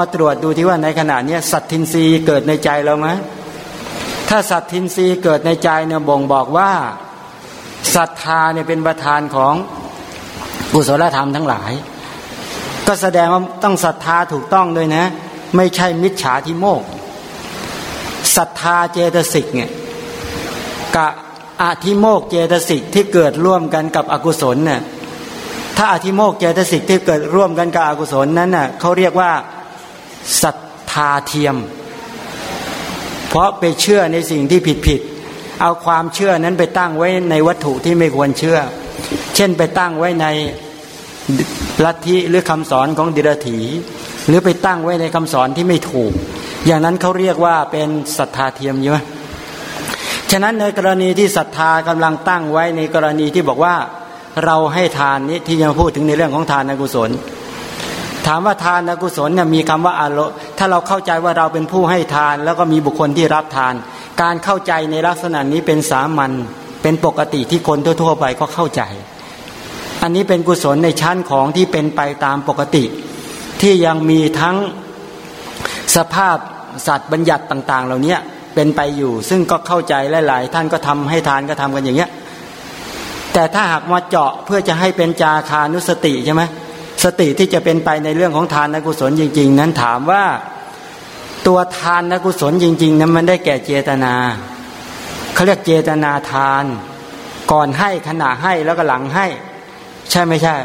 มาตรวจดูที่ว่าในขณะนี้สัตทินรีเกิดในใจเราไหมถ้าสัตทินรีเกิดในใจเนี่ยบ่งบอกว่าศรัทธาเนี่ยเป็นประธานของกุศลธรรมทั้งหลาย ก็แสดงว่าต้องศรัทธาถูกต้องด้วยนะ ไม่ใช่มิจฉาทิโมกศรัทธาเจตสิกเนี่ยกับอาทิโมกเจตสิกที่เกิดร่วมกันกับอกุศลเนี่ยถ้าอาทิโมกเจตสิกที่เกิดร่วมกันกับอกุศลนั้นน่ะเขาเรียกว่า ศรัทธาเทียม เพราะไปเชื่อในสิ่งที่ผิดผิดเอาความเชื่อนั้นไปตั้งไว้ในวัตถุที่ไม่ควรเชื่อ เช่นไปตั้งไว้ในลัทธิหรือคำสอนของดิรถีหรือไปตั้งไว้ในคำสอนที่ไม่ถูก อย่างนั้นเขาเรียกว่าเป็นศรัทธาเทียมใช่ไหมฉะนั้นในกรณีที่ศรัทธากำลังตั้งไว้ในกรณีที่บอกว่าเราให้ทานนี้ที่จะพูดถึงในเรื่องของทานอกุศล ถามว่าทานกุศลเนี่ยมีคำว่าอาโลถ้าเราเข้าใจว่าเราเป็นผู้ให้ทาน แล้วก็มีบุคคลที่รับทาน การเข้าใจในลักษณะนี้เป็นสามัญเป็นปกติที่คนทั่วๆไปก็เข้าใจ อันนี้เป็นกุศลในชั้นของที่เป็นไปตามปกติ ที่ยังมีทั้งสภาพสัตว์บัญญัติต่าง ๆ เหล่านี้เป็นไปอยู่ ซึ่งก็เข้าใจหลาย ๆ ท่านก็ทำให้ทานก็ทำกันอย่างเงี้ยแต่ถ้าหากมาเจาะเพื่อจะให้เป็นจาคานุสติใช่ไหม สติที่จะเป็นไปในเรื่องของทานนกุศลจริง ๆ นั้นถามว่าตัวทานนกุศลจริง ๆ นั้นมันได้แก่เจตนาเขาเรียกเจตนาทาน ก่อนให้ขณะให้แล้วก็หลังให้ ใช่ไม่ใช่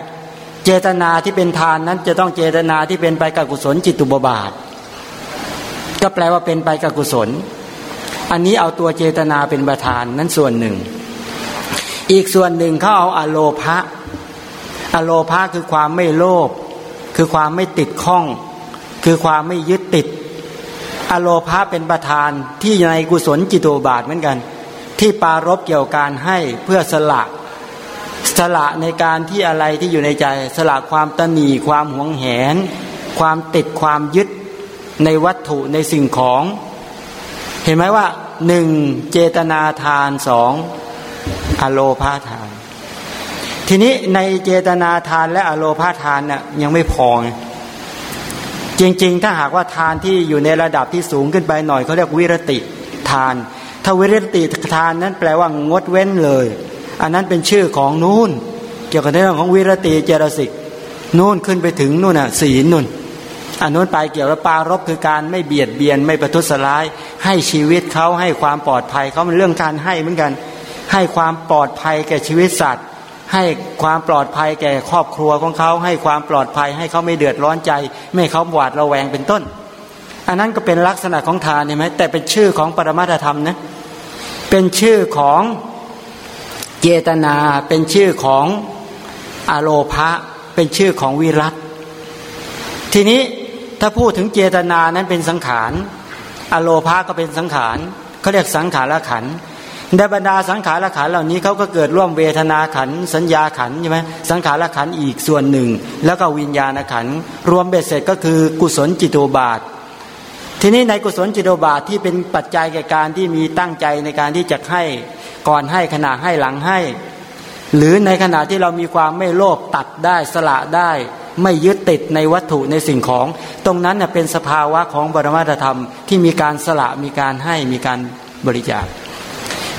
เจตนาที่เป็นทานนั้นจะต้องเจตนาที่เป็นไปกับกุศลจิตตุบบาท ก็แปลว่าเป็นไปกับกุศล อันนี้เอาตัวเจตนาเป็นประธานนั้นส่วนหนึ่ง อีกส่วนหนึ่งเขาเอาอโลภะ อโลภาคือความไม่โลภคือความไม่ติดข้อง คือความไม่ยึดติด อโลภาเป็นประธานที่ในกุศลจิตโตบาทเหมือนกัน ที่ปารบเกี่ยวการให้เพื่อสละสละในการที่อะไรที่อยู่ในใจ สละความตนีความหวงแหน ความติดความยึดในวัตถุในสิ่งของ เห็นไหมว่าหนึ่งเจตนาทานสองอโลภาทาน ทีนี้ในเจตนาทานและอโลภาทานน่ะยังไม่พอจริง ๆ ถ้าหากว่าทานที่อยู่ในระดับที่สูงขึ้นไปหน่อยเขาเรียกวิรติทาน ถ้าวิรติทานนั้นแปลว่างดเว้นเลย อันนั้นเป็นชื่อของนู่น เกี่ยวกับเรื่องของวิรติเจรสิกนู่นขึ้นไปถึงนู่นอะศีลนู่นอันนู้นไปเกี่ยวกับปารบคือการไม่เบียดเบียนไม่ประทุษร้าย ให้ชีวิตเขาให้ความปลอดภัยเขาเป็นเรื่องการให้เหมือนกัน ให้ความปลอดภัยแก่ชีวิตสัตว์ ให้ความปลอดภัยแก่ครอบครัวของเขา ให้ความปลอดภัย ให้เขาไม่เดือดร้อนใจ ไม่เขาหวาดระแวงเป็นต้น อันนั้นก็เป็นลักษณะของทานเห็นไหมแต่เป็นชื่อของปรมาธรรมนะเป็นชื่อของเจตนาเป็นชื่อของอโลภะเป็นชื่อของวิรัตทีนี้ถ้าพูดถึงเจตนานั้นเป็นสังขาร อโลภะก็เป็นสังขารเขาเรียกสังขารขันธ์ ในบรรดาสังขารขันเหล่านี้เขาก็เกิดร่วมเวทนาขันสัญญาขันใช่ไหมสังขารขันอีกส่วนหนึ่ง แล้วก็วิญญาณขันรวมเบ็ดเสร็จก็คือกุศลจิตโตบาท ทีนี้ในกุศลจิตโตบาทที่เป็นปัจจัยแก่การที่มีตั้งใจในการที่จะให้ก่อนให้ขณะให้หลังให้ หรือในขณะที่เรามีความไม่โลภตัดได้สละได้ ไม่ยึดติดในวัตถุในสิ่งของ ตรงนั้นเป็นสภาวะของบรมาธรรมที่มีการสละมีการให้มีการบริจาค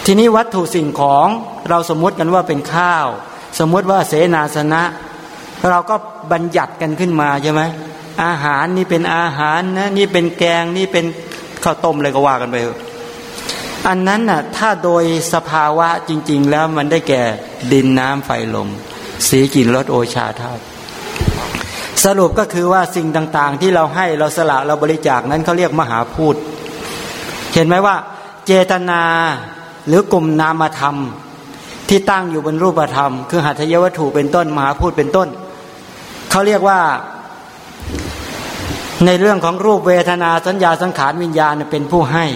ทีนี้วัตถุสิ่งของเราสมมติกันว่าเป็นข้าว สมมติว่าเสนาสนะ เราก็บัญญัติกันขึ้นมาใช่ไหมอาหารนี่เป็นอาหารนะนี่เป็นแกงนี่เป็นข้าวต้มอะไรก็ว่ากันไปอันนั้นน่ะถ้าโดยสภาวะจริง ๆ แล้วมันได้แก่ดินน้ำไฟลมสีกลิ่นรสโอชาธาตุสรุปก็คือว่าสิ่งต่างๆ ที่เราให้เราสละเราบริจาคนั้นเขาเรียกมหาพูด เห็นไหมว่า เจตนา หรือกลุ่มนามธรรม ที่ตั้งอยู่บนรูปธรรม คือหัตถยวัตถุเป็นต้นมหาพูดเป็นต้นเขาเรียกว่า ในเรื่องของรูปเวทนาสัญญาสังขารวิญญาณเป็นผู้ให้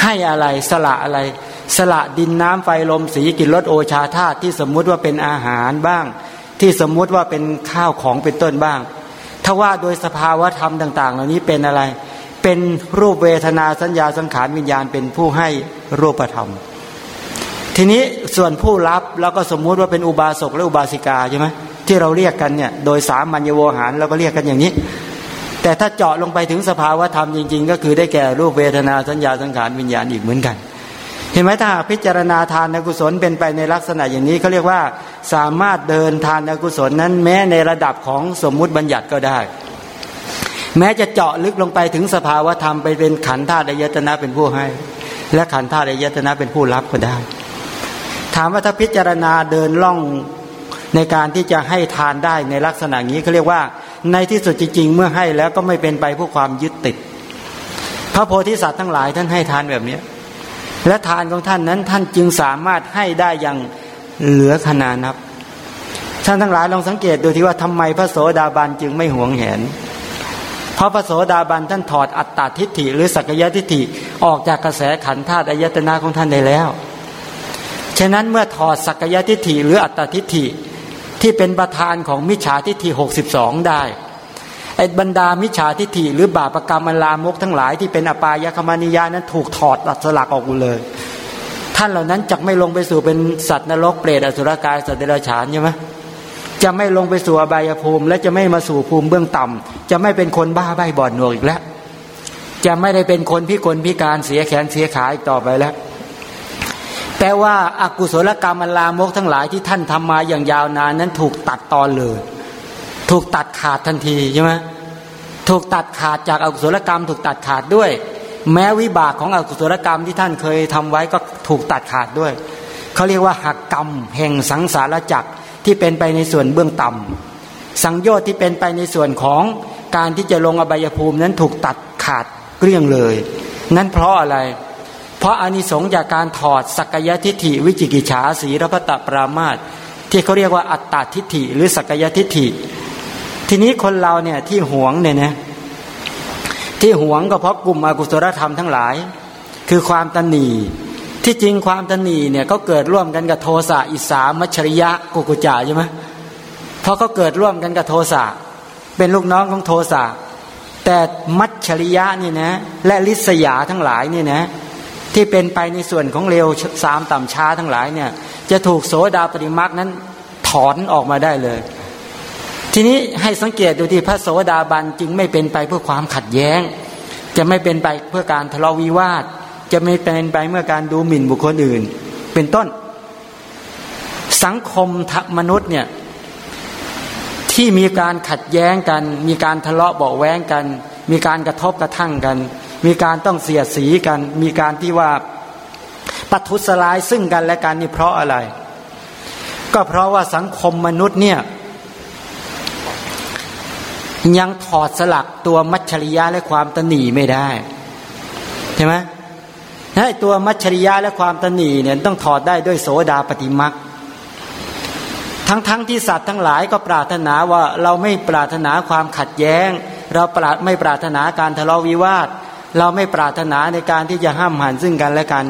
ให้อะไรสละอะไร สละดินน้ำไฟลมสีกินรสโอชาธาตุที่สมมุติว่าเป็นอาหารบ้าง ที่สมมุติว่าเป็นข้าวของเป็นต้นบ้าง ถ้าว่าโดยสภาวะธรรมต่าง ๆ เหล่านี้เป็นอะไร เป็นรูปเวทนาสัญญาสังขารวิญญาณเป็นผู้ให้รูปธรรม ทีนี้ส่วนผู้รับแล้วก็สมมุติว่าเป็นอุบาสกและอุบาสิกาใช่ไหมที่เราเรียกกันเนี่ยโดยสามัญญโวหารเราก็เรียกกันอย่างนี้ แต่ถ้าเจาะลงไปถึงสภาวะธรรมจริง ๆ ก็คือได้แก่รูปเวทนาสัญญาสังขารวิญญาณอีกเหมือนกัน เห็นไหมถ้าพิจารณาทานกุศลเป็นไปในลักษณะอย่างนี้เขาเรียกว่าสามารถเดินทานกุศลนั้นแม้ในระดับของสมมุติบัญญัติก็ได้ แม้จะเจาะลึกลงไปถึงสภาวะธรรมไปเป็นขันธ์ธาตุยตนะเป็นผู้ให้ และขันธ์ธาตุยตนะเป็นผู้รับก็ได้ ถามว่าถ้าพิจารณาเดินล่องในการที่จะให้ทานได้ในลักษณะนี้เขาเรียกว่า ในที่สุดจริงๆ เมื่อให้แล้วก็ไม่เป็นไปเพื่อความยึดติด พระโพธิสัตว์ทั้งหลายท่านให้ทานแบบนี้และทานของท่านนั้นท่านจึงสามารถให้ได้อย่างเหลือขนานับท่านทั้งหลายลองสังเกตดูที่ว่าทำไมพระโสดาบันจึงไม่หวงแหน พราะพระโสดาบันท่านถอดอัตตาทิฏฐิหรือสักยะทิฏฐิออกจากกระแสขันธาตุอายตนะของท่านได้แล้ว ฉะนั้นเมื่อถอดสักยะทิฏฐิหรืออัตตาทิฏฐิที่เป็นประธานของมิจฉาทิฏฐิหกสิบสองได้ไอ้บรรดามิจฉาทิฏฐิหรือบาปรกรรมมลามกทั้งหลายที่เป็นอปายคมานิยานั้นถูกถอดตัดสลักออกเลย ท่านเหล่านั้นจะไม่ลงไปสู่เป็นสัตว์นรกเปรตอสุรกายสัตว์เดรัจฉานใช่ไหมจะไม่ลงไปสู่อบายภูมิ และจะไม่มาสู่ภูมิเบื้องต่ำ จะไม่เป็นคนบ้าใบบอดหนวกอีกแล้ว จะไม่ได้เป็นคนพิกลพิการเสียแขนเสียขาอีกต่อไปแล้วแต่ว่าอากุศลกรรมอันลามกทั้งหลายที่ท่านทำมาอย่างยาวนานนั้นถูกตัดตอนเลย ถูกตัดขาดทันทีใช่ไหมถูกตัดขาดจากอากุศลกรรม ถูกตัดขาดด้วย แม้วิบากของอกุศลกรรมที่ท่านเคยทำไว้ก็ถูกตัดขาดด้วยเขาเรียกว่าหักกรรม แห่งสังสารจักรที่เป็นไปในส่วนเบื้องต่ำสังโยชน์ที่เป็นไปในส่วนของ การที่จะลงอบายภูมินั้นถูกตัดขาดเกลี้ยงเลย นั่นเพราะอะไร เพราะอานิสงส์จากการถอดสักยทิฏฐิวิจิกิจฉาสีรพตปรามาตที่เขาเรียกว่าอัตตาทิฏฐิหรือสักยทิฏฐิ ทีนี้คนเราเนี่ยที่หวงเนี่ยนะที่หวงก็เพราะกลุ่มอกุศลธรรมทั้งหลาย คือความตันนีที่จริงความตันนีเนี่ยก็เกิดร่วมกันกับโทสะอิสามัชริยะกุกุจาใช่ไหมเพราะเขาเกิดร่วมกันกับโทสะ เป็นลูกน้องของโทสะแต่มัชริยะนี่นะ และลิษยาทั้งหลายนี่นะ ที่เป็นไปในส่วนของเร็วสามต่ำช้าทั้งหลายเนี่ย จะถูกโสดาปริมักนั้นถอนออกมาได้เลย ทีนี้ให้สังเกตดูที่พระโสดาบันจึงไม่เป็นไปเพื่อความขัดแย้ง จะไม่เป็นไปเพื่อการทะเลาะวิวาท จะไม่เป็นไปเมื่อการดูหมิ่นบุคคลอื่น เป็นต้น สังคมมนุษย์เนี่ย ที่มีการขัดแย้งกัน มีการทะเลาะเบาแว้งกัน มีการกระทบกระทั่งกัน มีการต้องเสียสีกัน มีการที่ว่าปัทุสลายซึ่งกันและกันนี่เพราะอะไร ก็เพราะว่าสังคมมนุษย์เนี่ยยังถอดสลักตัวมัชริยะและความตนีไม่ได้ใช่ไหมให้ตัวมัชริยะและความตนีเนี่ยต้องถอดได้ด้วยโสดาปฏิมัก ทั้งๆทที่สัตว์ทั้งหลายก็ปรารถนาว่าเราไม่ปรารถนาความขัดแย้ง เราปราไม่ปรารถนาการทะเลาะวิวาท เราไม่ปรารถนาในการที่จะห้ามหันซึ่งกันและกัน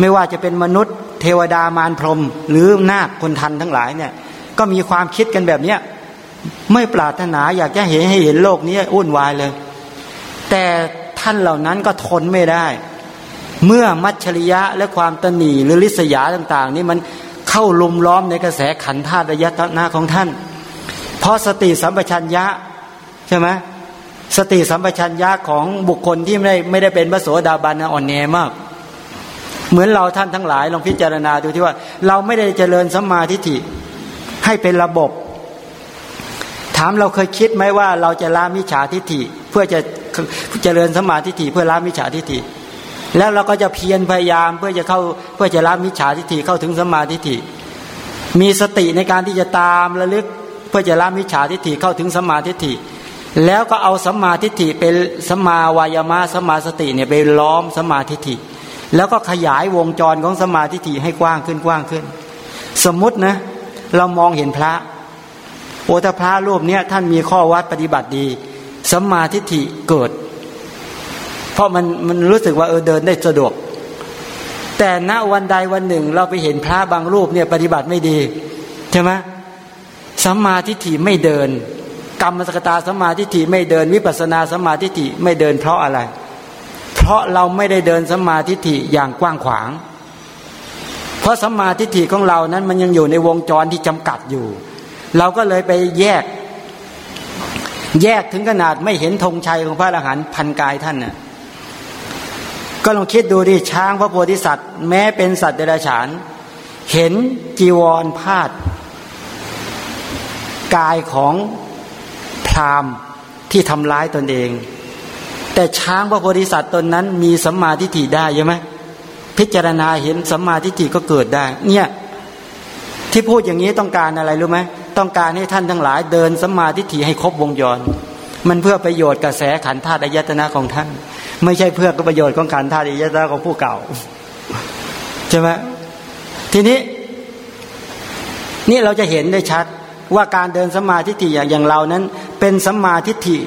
ไม่ว่าจะเป็นมนุษย์ เทวดามารพรม หรือนาคคนทันทั้งหลายเนี่ยก็มีความคิดกันแบบเนี้ยไม่ปรารถนาอยากจะเห็นให้เห็นโลกนี้วุ่นวายเลย แต่ท่านเหล่านั้นก็ทนไม่ได้ เมื่อมัจฉริยะและความตนีหรือลิษยาต่าง ๆ นี่มัน เข้าลุมล้อมในกระแสขันธาตุระยะนาของท่าน เพราะสติสัมปชัญญะใช่ไหมสติสัมปชัญญะของบุคคลที่ไม่ได้ไม่ได้เป็นพระโสดาบันอ่อนแอมาก เหมือนเราท่านทั้งหลายลองพิจารณาดูที่ว่า เราไม่ได้เจริญสัมมาทิฏฐิให้เป็นระบบ ถามเราเคยคิดไหมว่าเราจะละมิจฉาทิฏฐิ เพื่อจะเจริญสัมมาทิฏฐิเพื่อละมิจฉาทิฏฐิ แล้วเราก็จะเพียรพยายามเพื่อจะเข้าเพื่อจะละมิจฉาทิฏฐิเข้าถึงสัมมาทิฏฐิ มีสติในการที่จะตามระลึกเพื่อจะละมิจฉาทิฏฐิเข้าถึงสัมมาทิฏฐิ แล้วก็เอาสัมมาทิฏฐิเป็นสัมมาวายามะสัมมาสติเนี่ยไปล้อมสัมมาทิฏฐิ แล้วก็ขยายวงจรของสัมมาทิฏฐิให้กว้างขึ้นกว้างขึ้น สมมุตินะ เรามองเห็นพระโอถ้าพระรูปเนี้ยท่านมีข้อวัดปฏิบัติดีสัมมาทิฏฐิเกิด เพราะมันมันรู้สึกว่าเออเดินได้สะดวก แต่ณวันใดวันหนึ่ง เราไปเห็นพระบางรูปเนี่ยปฏิบัติไม่ดีใช่ไหมสัมมาทิฏฐิไม่เดิน กรรมสกตาสัมมาธิฏฐิไม่เดิน วิปัสนาสัมมาธิฏฐิไม่เดินเพราะอะไร เพราะเราไม่ได้เดินสัมมาธิฏฐิอย่างกว้างขวาง เพราะสัมมาธิฏฐิของเรานั้นมันยังอยู่ในวงจรที่จำกัดอยู่ เราก็เลยไปแยก แยกถึงขนาดไม่เห็นธงชัยของพระอรหันต์พันกายท่านน่ะ ก็ลองคิดดูดิช้างพระโพธิสัตว์ แม้เป็นสัตว์เดรัจฉาน เห็นจีวรพาดกายของพรามที่ทำร้ายตนเอง แต่ช้างพระโพธิสัตว์ตนนั้นมีสัมมาทิฏฐิได้ใช่ไหมพิจารณาเห็นสัมมาทิฏฐิก็เกิดได้ เนี่ยที่พูดอย่างนี้ต้องการอะไรรู้ไหมต้องการให้ท่านทั้งหลายเดินสัมมาทิฏฐิให้ครบวงจร มันเพื่อประโยชน์กระแสขันธาตุอายตนะของท่าน ไม่ใช่เพื่อประโยชน์ของขันธาตุอายตนะของผู้เก่าใช่ไหมทีนี้ นี่เราจะเห็นได้ชัดว่าการเดินสมาธิฏฐิอย่างเรานั้น เป็นสมาธิฏฐิ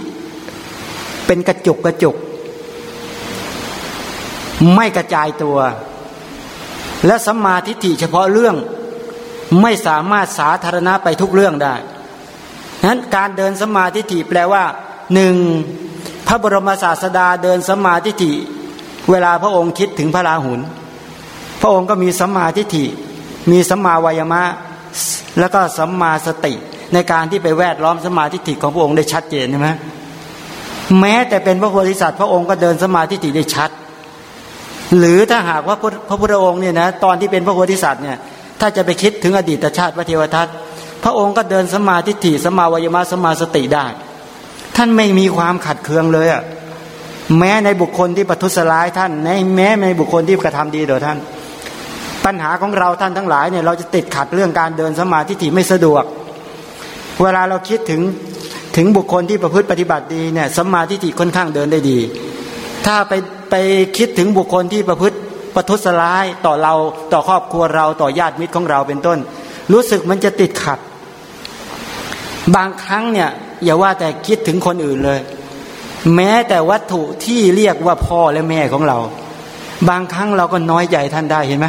เป็นกระจุกกระจุก ไม่กระจายตัว และสมาธิฏฐิเฉพาะเรื่องไม่สามารถสาธารณะไปทุกเรื่องได้นั้นการเดินสมาธิฏฐิแปลว่าหนึ่ง พระบรมศาสดาเดินสมาธิฏฐิ เวลาพระองค์คิดถึงพระราหุล พระองค์ก็มีสัมมาทิฏฐิ มีสัมมาวายมะ แล้วก็สัมมาสติในการที่ไปแวดล้อมสมาธิฏฐิของพระองค์ได้ชัดเจนใช่ไหมแม้แต่เป็นพระโพธิสัตว์พระองค์ก็เดินสมาธิฏฐิได้ชัด หรือถ้าหากว่าพระพุทธองค์เนี่ยนะตอนที่เป็นพระโพธิสัตว์เนี่ยถ้าจะไปคิดถึงอดีตชาติพระเทวทัตพระองค์ก็เดินสมาธิฏฐิสมาวายมะสมาสติได้ ท่านไม่มีความขัดเคืองเลยอะแม้ในบุคคลที่ประทุษร้ายท่านในแม้ในบุคคลที่กระทำดีโดยท่าน ปัญหาของเราท่านทั้งหลายเนี่ยเราจะติดขัดเรื่องการเดินสมาธิฏฐิไม่สะดวก เวลาเราคิดถึงถึงบุคคลที่ประพฤติปฏิบัติดีเนี่ยสมาธิฏฐิค่อนข้างเดินได้ดี ถ้าไปไปคิดถึงบุคคลที่ประพฤติประทุษร้ายต่อเราต่อครอบครัวเราต่อญาติมิตรของเราเป็นต้น รู้สึกมันจะติดขัด บางครั้งเนี่ย อย่าว่าแต่คิดถึงคนอื่นเลย แม้แต่วัตถุที่เรียกว่าพ่อและแม่ของเรา บางครั้งเราก็น้อยใจท่านได้เห็นไหม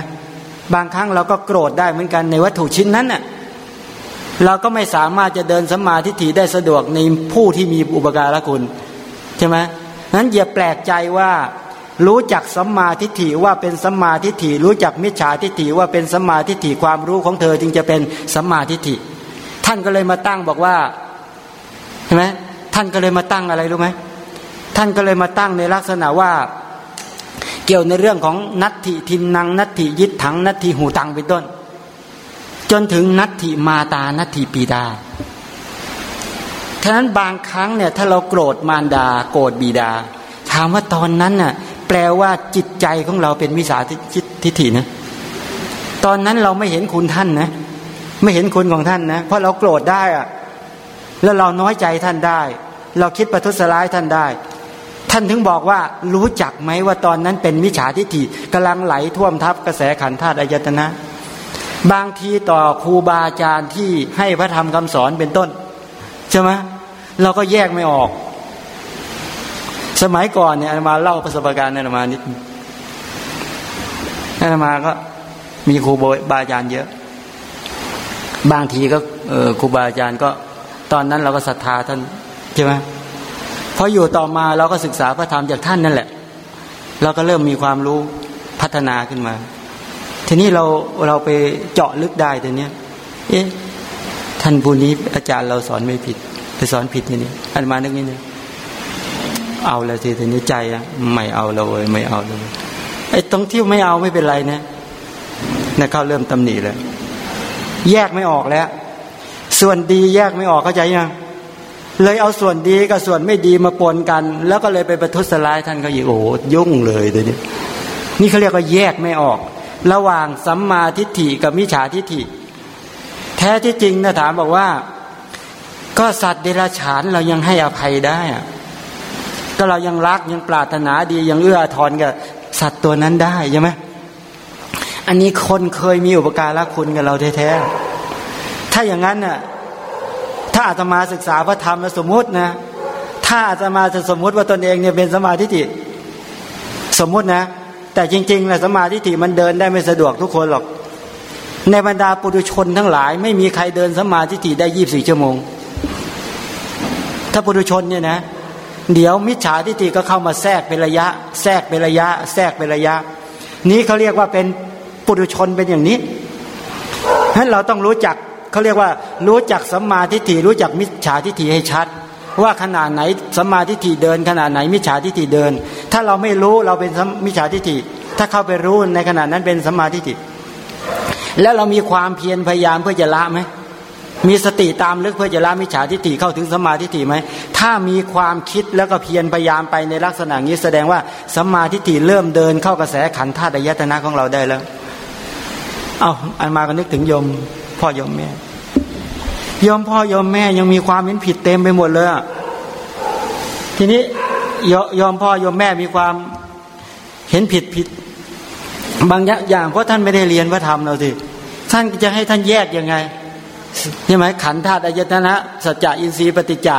บางครั้งเราก็โกรธได้เหมือนกันในวัตถุชิ้นนั้นน่ะเราก็ไม่สามารถจะเดินสมาธิถีได้สะดวกในผู้ที่มีอุปการะคุณใช่ไหมนั้นอย่าแปลกใจว่ารู้จักสัมมาทิฏฐิว่าเป็นสัมมาทิฏฐิรู้จักมิจฉาทิฏฐิว่าเป็นสัมมาทิฏฐิความรู้ของเธอจึงจะเป็นสัมมาทิฏฐิ ท่านก็เลยมาตั้งบอกว่า เห็นไหมท่านก็เลยมาตั้งอะไรรู้ไหมท่านก็เลยมาตั้งในลักษณะว่า เกี่ยวในเรื่องของนัตถิทินนางนัตถิยิดถังนัตถิหูตังเป็นต้น จนถึงนัตถิมาตานัตถิปีดาฉะนั้นบางครั้งเนี่ยถ้าเราโกรธมารดา โกรธบีดา ถามว่าตอนนั้นน่ะแปลว่าจิตใจของเราเป็นมิจฉาทิฏฐินะตอนนั้นเราไม่เห็นคุณท่านนะ ไม่เห็นคุณของท่านนะเพราะเราโกรธได้อะ แล้วเราน้อยใจท่านได้ เราคิดประทุษร้ายท่านได้ ท่านถึงบอกว่ารู้จักไหมว่าตอนนั้นเป็นมิจฉาทิฏฐิกำลังไหลท่วมทับกระแสขันธาตุอายตนะ บางทีต่อครูบาอาจารย์ที่ให้พระธรรมคำสอนเป็นต้นใช่ไหมเราก็แยกไม่ออก สมัยก่อนเนี่ยอามาเล่าประสบการณ์อามานิดอามาก็มีครูบาอาจารย์เยอะ บางทีก็ครูบาอาจารย์ก็ ตอนนั้นเราก็ศรัทธาท่านใช่ไหมพออยู่ต่อมาเราก็ศึกษาพระธรรมจากท่านนั่นแหละ เราก็เริ่มมีความรู้พัฒนาขึ้นมา ทีนี้เราเราไปเจาะลึกได้ตัวเนี้ย เอ๊ะท่านผู้นี้อาจารย์เราสอนไม่ผิด ไปสอนผิดทีนี้อันมานึกนิดนึงเอาแล้วทีทีนี้ใจอะไม่เอาเราเลยไม่เอาเลยไอ้ตรงที่ไม่เอาไม่เป็นไรนะนะเขาเริ่มตำหนิแล้วแยกไม่ออกแล้ว ส่วนดีแยกไม่ออกเข้าใจยังเลยเอาส่วนดีกับส่วนไม่ดีมาปนกัน แล้วก็เลยไปประทุษร้ายท่านก็ยิ่งโอ้ยุ่งเลยตัวนี้นี่เขาเรียกว่าแยกไม่ออก ระหว่างสัมมาทิฏฐิกับมิจฉาทิฏฐิ แท้ที่จริงนะถามบอกว่า ก็สัตว์เดรัจฉานเรายังให้อภัยได้ก็เรายังรักยังปรารถนาดียังเอื้อทอนกับสัตว์ตัวนั้นได้ใช่ไหมอันนี้คนเคยมีอุปการะคุณกับเราแท้ๆถ้าอย่างนั้นน่ะาอาตมาศึกษาพระธรรมสมมุตินะ ถ้าอาตมาจะสมมุติว่าตนเองเนี่ยเป็นสมาธิิสมมุตินะ แต่จริงๆนะสมาธิิมันเดินได้ไม่สะดวกทุกคนหรอก ในบรรดาปุถุชนทั้งหลาย ไม่มีใครเดินสมาธิิได้ยี่บสี่ชั่วโมง ถ้าปุถุชนเนี่ยนะ เดี๋ยวมิจฉาทิฏฐิก็เข้ามาแทรกเป็นระยะ แทรกเป็นระยะ แทรกเป็นระยะ นี้เขาเรียกว่าเป็นปุถุชนเป็นอย่างนี้ฉะนั้นเราต้องรู้จัก เขาเรียกว่ารู้จักสัมมาทิฏฐิรู้จักมิจฉาทิฏฐิให้ชัด ว่าขนาดไหนสัมมาธิฏฐิเดินขนาดไหนมิจฉาทิฏฐิเดิน ถ้าเราไม่รู้เราเป็นมิจฉาทิฏฐิ ถ้าเข้าไปรู้ในขณะนั้นเป็นสัมมาธิฏฐิ แล้วเรามีความเพียรพยายามเพื่อจะละไหมมีสติตามลึกเพื่อจะละมิจฉาทิฏฐิเข้าถึงสมาธิฏฐิไหม ถ้ามีความคิดแล้วก็เพียรพยายามไปในลักษณะนี้แสดงว่าสมาธิฏฐิเริ่มเดินเข้ากระแสขันธ์ธาตุอายตนะของเราได้แล้ว เอาอันมาก็นึกถึงยม พ่อยอมแม่ยอมพ่อยอมแม่ยังมีความเห็นผิดเต็มไปหมดเลยทีนี้ยยอมพ่อยอมแม่มีความเห็นผิดผิด บางอย่างเพราะท่านไม่ได้เรียนพระธรรมเราสิท่านจะให้ท่านแยกยังไงใช่ไหมขันธาตุอายตนะสัจจะอินทรีย์ปฏิจจะ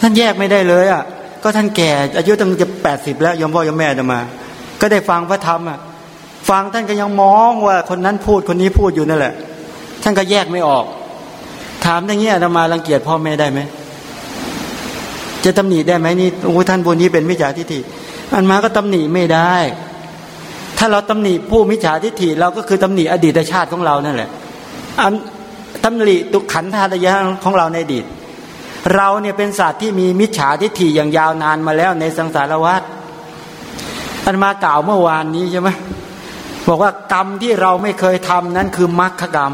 ท่านแยกไม่ได้เลยอะ ก็ท่านแก่ อายุตั้งจะแปดสิบแล้วยอมพ่อยอมแม่จะมา ก็ได้ฟังพระธรรมอะฟังท่านก็ยังมองว่าคนนั้นพูดคนนี้พูดอยู่นั่นแหละ ท่านก็แยกไม่ออก ถามอย่างเงี้ยจะมารังเกียจพ่อแม่ได้ไหมจะตำหนิได้ไหมนี่โอ้ท่านบุญนี้เป็นมิจฉาทิฏฐิอันมาก็ตำหนิไม่ได้ ถ้าเราตำหนิผู้มิจฉาทิฏฐิเราก็คือตำหนิอดีตชาติของเรานั่นแหละ อันตำหนิตุขันธาตุยะของเราในอดีต เราเนี่ยเป็นศาสตว์ที่มีมิจฉาทิฏฐิอย่างยาวนานมาแล้วในสังสารวัฏอันมากล่าวเมื่อวานนี้ใช่ไหมบอกว่ากรรมที่เราไม่เคยทำนั้นคือมรรคกรรม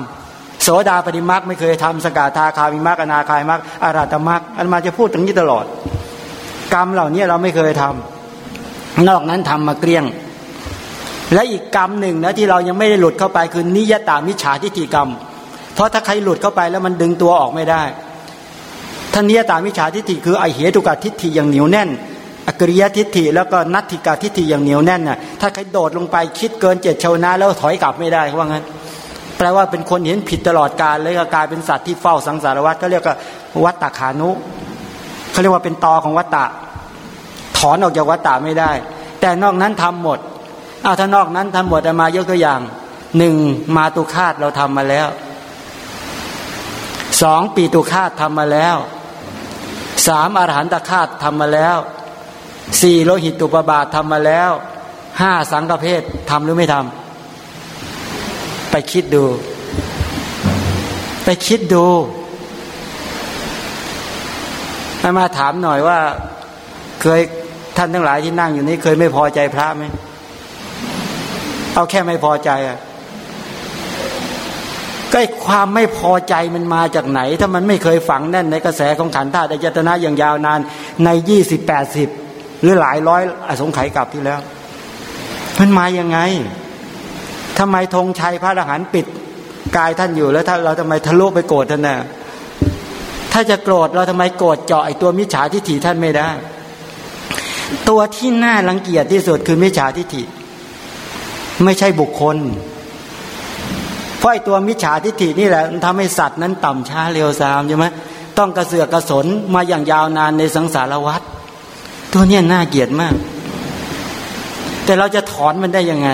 โสดาปฏิมรรคไม่เคยทำสกาธาคามิมรรคอนาคายมรรคอาราตมรรคอันมาจะพูดถึงนี้ตลอด กรรมเหล่านี้เราไม่เคยทำนอกนั้นทำมาเกลี้ยง และอีกกรรมหนึ่งนะที่เรายังไม่ได้หลุดเข้าไปคือนิยตามิจฉาทิฏฐิกรรม เพราะถ้าใครหลุดเข้าไปแล้วมันดึงตัวออกไม่ได้ท่านนิยตามิจฉาทิฏฐิคือไอเหตุกาทิฏฐิอย่างเหนียวแน่นอกริยทิฏฐิแล้วก็นัตถิกาทิฏฐิอย่างเหนียวแน่นน่ะถ้าใครโดดลงไปคิดเกินเจ็ดชาวนะแล้วถอยกลับไม่ได้ว่างั้น แปลว่าเป็นคนเห็นผิดตลอดกาลเลยก็กลายเป็นสัตว์ที่เฝ้าสังสารวัฏก็เรียกว่าวัตตะขานุเขาเรียกว่าเป็นตอของวัตตะ ถอนออกจากวัตตะไม่ได้ แต่นอกนั้นทำหมดอาถ้านอกนั้นทำหมดมายกตัวอย่างหนึ่งมาตุคาตเราทำมาแล้วสองปีตุคาตทำมาแล้วสามอรหันตคาตทำมาแล้วสี่โลหิตตุปบาททำมาแล้วห้าสังกเพศทำหรือไม่ทำไป คิดดู ไปคิดดูมาถามหน่อยว่า เคยท่านทั้งหลายที่นั่งอยู่นี้ เคยไม่พอใจพระไหมเอาแค่ไม่พอใจอะก็ความไม่พอใจมันมาจากไหน ถ้ามันไม่เคยฝังแน่นในกระแสของขันธ์ธาตุยตนะอย่างยาวนานในยี่สิบแปดสิบหรือหลายร้อยอสงไขยกลับที่แล้ว มันมายังไง ทำไมธงชัยพระอรหันต์ปิดกายท่านอยู่แล้วถ้าเราทำไมทะลุไปโกรธท่านน่ะถ้าจะโกรธเราทำไมโกรธเจาะไอตัวมิจฉาทิฏฐิท่านไม่ได้ ตัวที่น่ารังเกียจที่สุดคือมิจฉาทิฏฐิ ไม่ใช่บุคคลเพราะไอตัวมิจฉาทิฏฐินี่แหละทำให้สัตว์นั้นต่ำช้าเร็วซามใช่ไหมต้องกระเสือกกระสนมาอย่างยาวนานในสังสารวัฏตัวเนี้ยน่าเกียดมาก แต่เราจะถอนมันได้ยังไง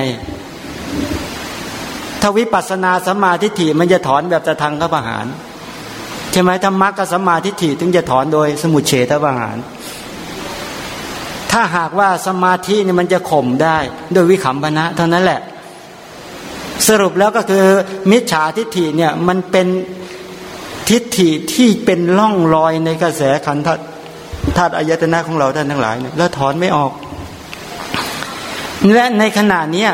ถ้าวิปัสสนาสมาธิฏฐิมันจะถอนแบบตะทางขปหารใช่ไหมธรรมะกับสมาธิฏฐิถึงจะถอนโดยสมุเฉทปหาร ถ้าหากว่าสมาธินี่มันจะข่มได้โดยวิขำพนะเท่านั้นแหละ สรุปแล้วก็คือมิจฉาทิฏฐิเนี่ยมันเป็นทิฏฐิที่เป็นล่องรอยในกระแสขันธธาตุอายตนะของเราท่านทั้งหลายเนี่ยแล้วถอนไม่ออก และในขณะเนี้ย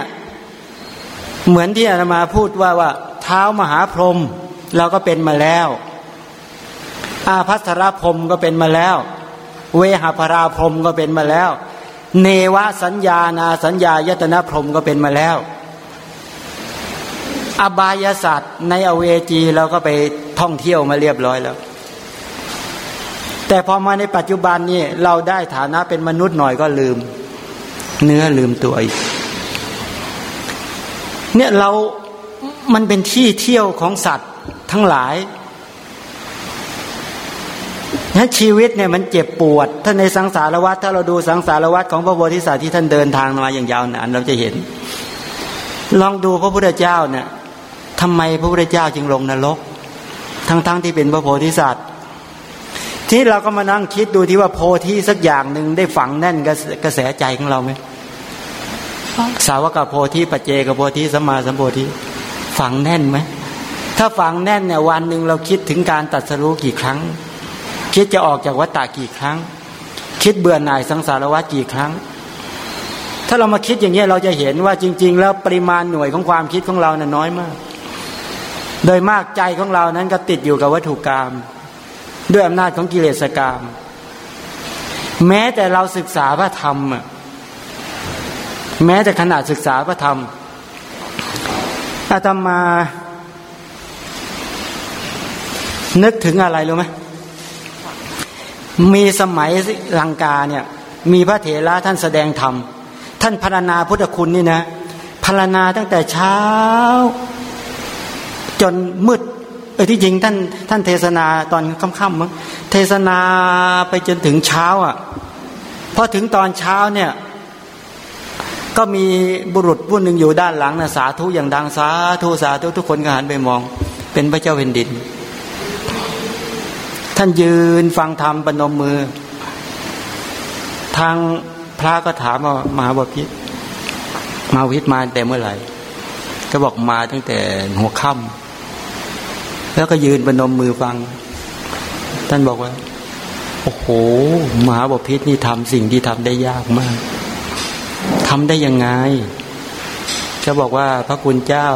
เหมือนที่อาตมาพูดว่าว่าเท้ามหาพรหมเราก็เป็นมาแล้ว อาพัสรพรมก็เป็นมาแล้ว เวหาพราพรมก็เป็นมาแล้ว เนวสัญญานาสัญญายตนะพรมก็เป็นมาแล้ว อบายศาสตร์ในอเวจีเราก็ไปท่องเที่ยวมาเรียบร้อยแล้ว แต่พอมาในปัจจุบันนี่เราได้ฐานะเป็นมนุษย์หน่อยก็ลืม เนื้อลืมตัวอีก เนี่ยเรา มันเป็นที่เที่ยวของสัตว์ทั้งหลายนั้นชีวิตเนี่ยมันเจ็บปวด ถ้าในสังสารวัฏถ้าเราดูสังสารวัฏของพระโพธิสัตว์ที่ท่านเดินทางมาอย่างยาวนานเราจะเห็น ลองดูพระพุทธเจ้าเนี่ยทำไมพระพุทธเจ้าจึงลงนรก ทั้งๆทที่เป็นพระโพธิสัตว์ที่เราก็มานั่งคิดดูที่ว่าโพธิสักอย่างหนึ่งได้ฝังแน่นกระแสใจของเราไหม สาวกโพธิปัจเจกโพธิสมาสัมโพธิฝังแน่นไหมถ้าฝังแน่นเนี่ยวันหนึ่งเราคิดถึงการตัดสรู้กี่ครั้ง คิดจะออกจากวัฏฏะกี่ครั้ง คิดเบื่อหน่ายสังสารวัฏกี่ครั้ง ถ้าเรามาคิดอย่างนี้เราจะเห็นว่าจริง ๆ แล้วปริมาณหน่วยของความคิดของเรานะ่ะน้อยมาก โดยมากใจของเรานั้นก็ติดอยู่กับวัตถุกรรมด้วยอำนาจของกิเลสกรรมแม้แต่เราศึกษาพระธรรม แม้แต่ขนาดศึกษาพระธรรมอาตมา นึกถึงอะไรรู้ไหมมีสมัยลังกาเนี่ย มีพระเถระท่านแสดงธรรม ท่านพรรณนาพุทธคุณนี่นะพรรณนาตั้งแต่เช้า จนมืดเออที่จริงท่านท่านเทศนาตอนค่ำๆมั้งเทศนาไปจนถึงเช้าอะพอถึงตอนเช้าเนี่ย ก็มีบุรุษผู้หนึ่งอยู่ด้านหลังนะสาธุอย่างดังสาธุสาธุทุกคนก็หันไปมอง เป็นพระเจ้าแผ่นดิน ท่านยืนฟังธรรมปนมมือ ทางพระก็ถามว่ามหาบพิษมาวิทมาแต่เมื่อไหร่ ก็บอกมาตั้งแต่หัวค่ำแล้วก็ยืนปนมมือฟัง ท่านบอกว่า โอ้โหมหาบพิษนี่ทำสิ่งที่ทำได้ยากมาก ทำได้ยังไงจะบอกว่าพระคุณเจ้า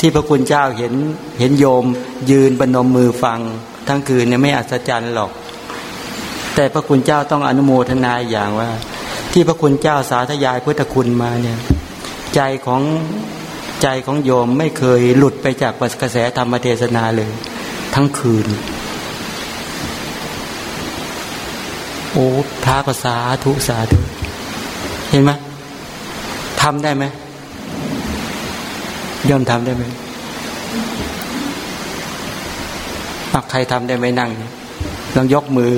ที่พระคุณเจ้าเห็นเห็นโยม ยืนบนมมือฟัง ทั้งคืนเนี่ยไม่อัศจรรย์หรอก แต่พระคุณเจ้าต้องอนุโมทนาอย่างว่า ที่พระคุณเจ้าสาธยายพุทธคุณมาเนี่ย ใจของใจของโยมไม่เคยหลุดไปจากกระแสธรรมเทศนาเลย ทั้งคืน โอ้พระภาษาทุสาธุเห็นไหม ทำได้ไหมย่อมทำได้ไหมปักใครทำได้ไหมนั่งลองยกมือ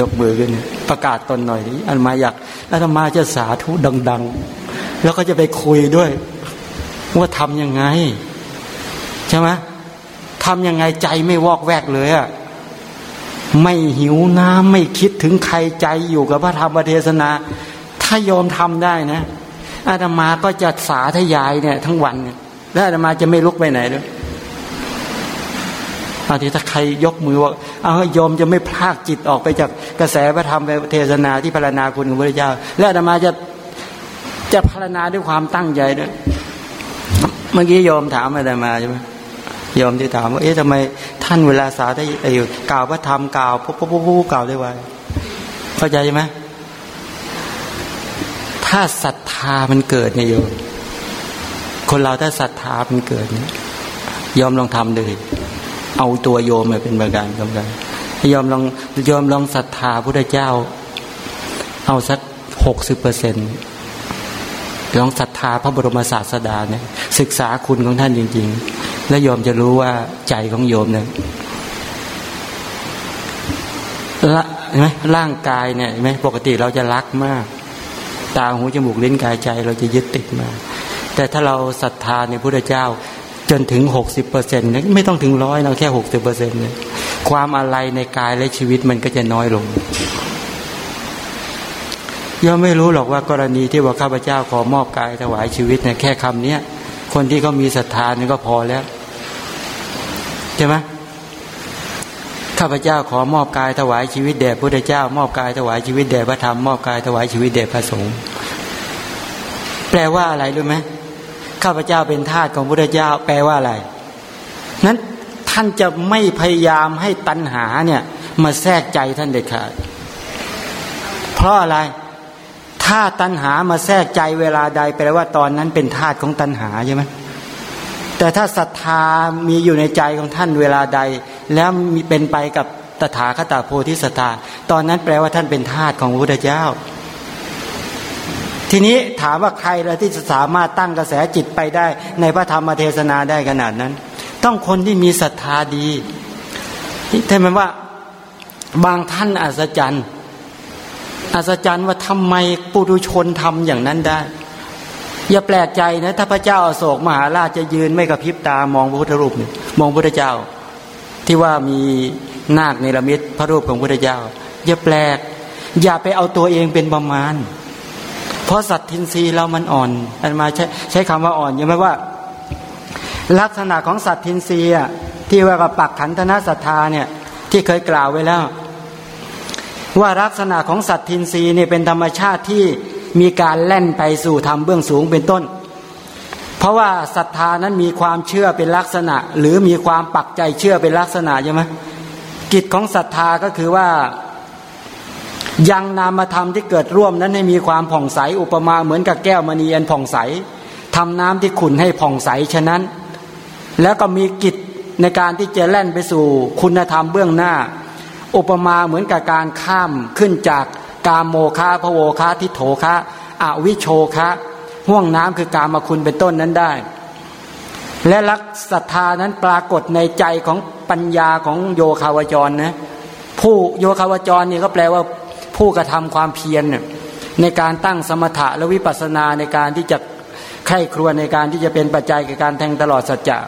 ยกมือขึ้นประกาศตนหน่อยอันมาอยากอันมาจะสาธุดัง ๆ แล้วก็จะไปคุยด้วย ว่าทำยังไง ใช่ไหมทำยังไงใจไม่วอกแวกเลยอะไม่หิวน้ำไม่คิดถึงใครใจอยู่กับพระธรรมเทศนา ถ้ายอมทำได้นะ อาตมาก็จะสาธยายเนี่ย ทั้งวันเนี่ยแล้วอาตมาจะไม่ลุกไปไหนด้วยอางทีถ้าใครยกมือว่าเอายมจะไม่พลากจิตออกไปจากกระแสพระธรรมเทศนาที่พารณาคุณของพระเจ้า แล้วอาตมาจะจะพารณาด้วยความตั้งใจด้วยเมื่อกี้โยมถามอาตมาใช่ไหมโยมที่ถามว่าเอ๊ะทำไมท่านเวลาสาได้อยู่กล่าวพระธรรมกล่าวปุ๊บปุ๊บปุ๊บกล่าวได้ไวเข้าใจไหม ถ้าศรัทธามันเกิดเนี่ยโยมคนเราถ้าศรัทธามันเกิดเนี่ยยอมลองทำเลยเอาตัวโยมมาเป็นประการกำลังยอมลองยอมลองศรัทธาพระเจ้า เอาสักหกสิบเปอร์เซ็นต์ลองศรัทธาพระบรมศาสดาเนี่ยศึกษาคุณของท่านจริง ๆ แล้วโยมจะรู้ว่าใจของโยมเนี่ยละเห็นไหมร่างกายเนี่ยเห็นไหมปกติเราจะรักมาก ตาหูจมูกลิ้นกายใจ เราจะยึดติดมา แต่ถ้าเราศรัทธาในพระเจ้าจนถึงหกสิบเปอร์เซ็นต์ไม่ต้องถึงร้อยเราแค่หกสิบเปอร์เซ็นต์เนี่ยความอะไรในกายและชีวิตมันก็จะน้อยลงย่อมไม่รู้หรอกว่ากรณีที่ว่าข้าพเจ้าขอมอบกายถวายชีวิตเนี่ยแค่คำเนี้ยคนที่เขามีศรัทธานี่ก็พอแล้วใช่ไหม ข้าพเจ้าขอมอบกายถวายชีวิตแด่พระเจ้า มอบกายถวายชีวิตแด่พระธรรมมอบกายถวายชีวิตแด่พระสงฆ์แปลว่าอะไรรู้ไหมข้าพเจ้าเป็นทาสของพระเจ้า แปลว่าอะไรนั้นท่านจะไม่พยายามให้ตัณหาเนี่ยมาแทรกใจท่านเด็ดขาดเพราะอะไร ถ้าตัณหามาแทรกใจเวลาใดแปลว่าตอนนั้นเป็นธาตุของตัณหาใช่ไหมแต่ถ้าศรัทธามีอยู่ในใจของท่านเวลาใด แล้วมีเป็นไปกับตถาคตาโพธิสตา ตอนนั้นแปลว่าท่านเป็นธาตุของพระพุทธเจ้า ทีนี้ถามว่าใครล้วที่จะสามารถตั้งกระแสจิตไปได้ ในพระธรรมเทศนาได้ขนาดนั้น ต้องคนที่มีศรัทธาดีท่านหมว่าบางท่านอัศจรรย์อัศจรรย์ว่าทำไมปุถุชนทำอย่างนั้นได้ อย่าแปลกใจนะ ถ้าพระเจ้าอโศกมหาราชจะยืนไม่กระพริบตามองพระพุทธรูปมองพระพุทธเจ้า ที่ว่ามีนาคในระมิดพระรูปของพระเจ้าอย่าแปลก อย่าไปเอาตัวเองเป็นประมาณ เพราะสัตทินรีเรามันอ่อนอันมาใช้ใช้คำว่าอ่อนยังไม่ว่า ลักษณะของสัตทินรีอะที่ว่ากับปักขันธนศรัทธาเนี่ยที่เคยกล่าวไว้แล้ว ว่าลักษณะของสัตทินรีนี่เป็นธรรมชาติที่มีการแล่นไปสู่ธรรมเบื้องสูงเป็นต้น เพราะว่าศรัทธานั้นมีความเชื่อเป็นลักษณะ หรือมีความปักใจเชื่อเป็นลักษณะใช่ไหมกิจของศรัทธาก็คือว่ายังนามธรรมที่เกิดร่วมนั้นให้มีความผ่องใสอุปมาเหมือนกับแก้วมณีอันผ่องใสทำน้ำที่ขุนให้ผ่องใสฉะนั้น แล้วก็มีกิจในการที่จะแล่นไปสู่คุณธรรมเบื้องหน้า อุปมาเหมือนกับการข้ามขึ้นจากกามโมคะพโวคะทิโถคะอวิโชคะ ห่วงน้ำคือกามาคุณเป็นต้นนั้นได้ และลักศรัทธานั้นปรากฏในใจของปัญญาของโยคาวจรนะผู้โยคาวจรนี่ก็แปลว่าผู้กระทำความเพียรในการตั้งสมถะและวิปัสสนาในการที่จะใคร่ครวในการที่จะเป็นปัจจัยแก่การแทงตลอดสัจจะ